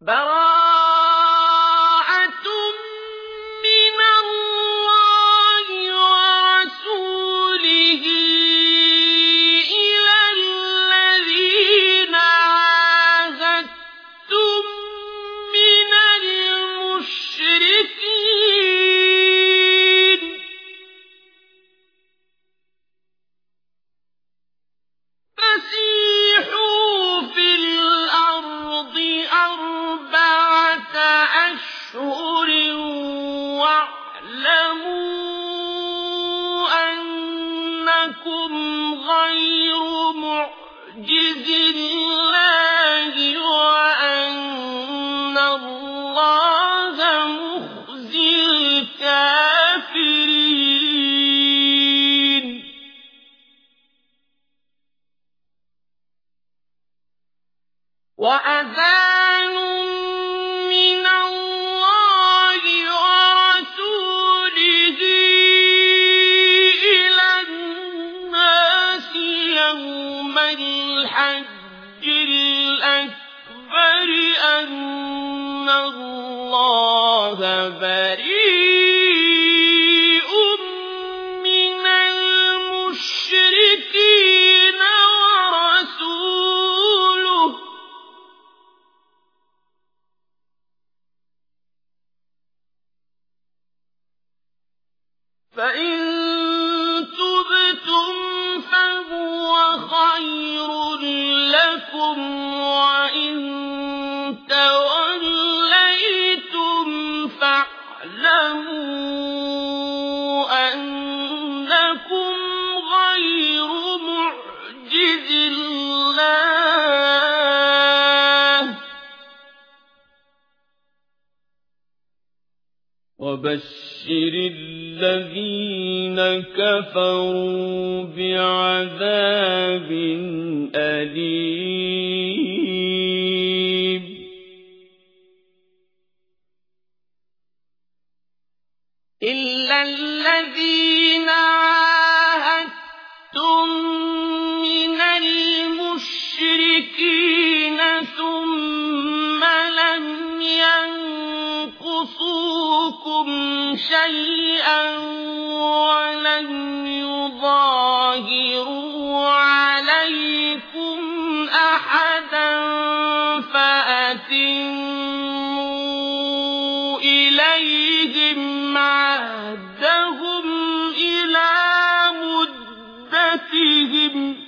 براءة غير معجز الله وأن الله مخزي الكافرين. وأذان الأكبر أن الله بريء وبشر الذين كفروا بعذاب أليم. إلا الذين شيئا ولم يظاهروا عليكم أحدا فأتموا إليهم عهدهم إلى مدتهم.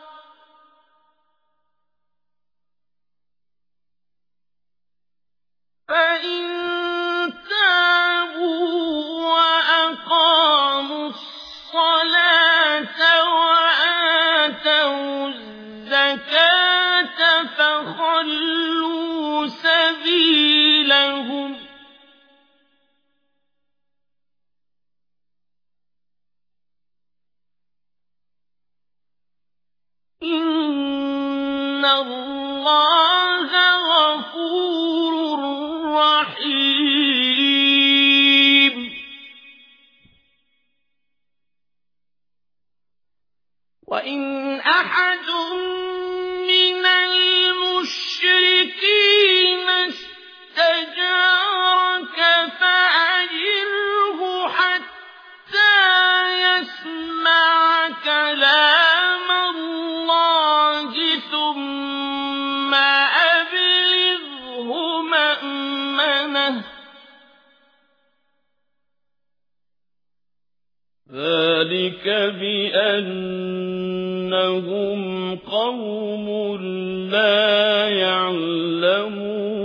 الله وإن ذَلِكَ بِأَنَّهُمْ قَوْمٌ لَّا يَعْلَمُونَ